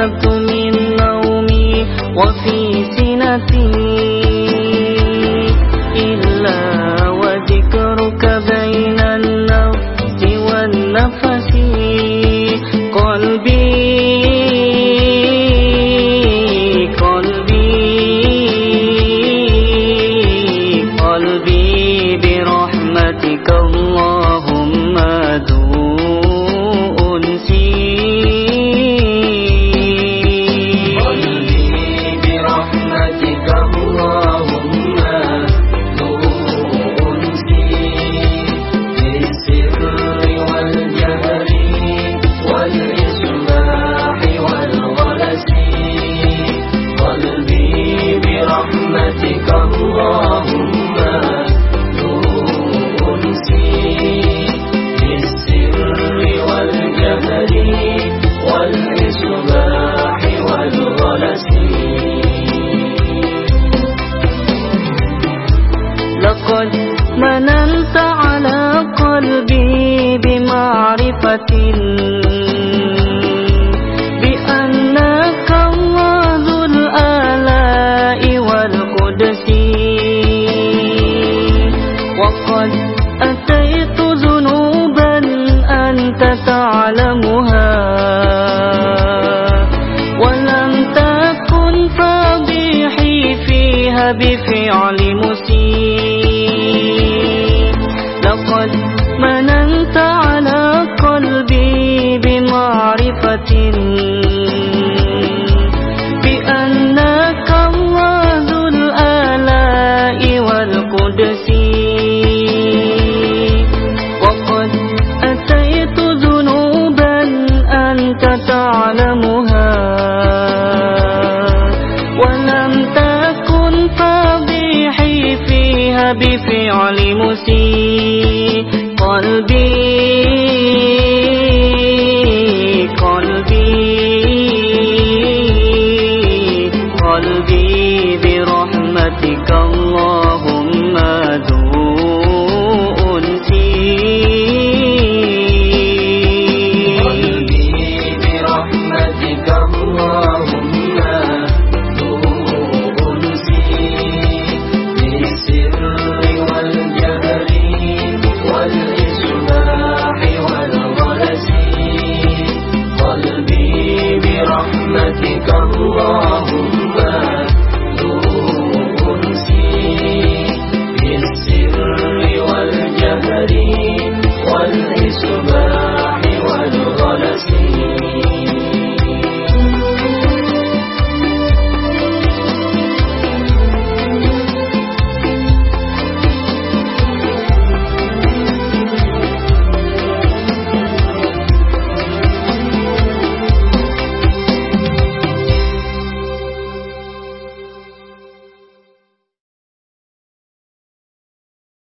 أصبت من نومي وفي مننت على قلبي بمعرفة بأنك الله ذو الآلاء والقدس. وقد أتيت ذنوبا أنت تعلمها ولم تكن فضيحي فيها بفعل seen